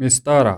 mistura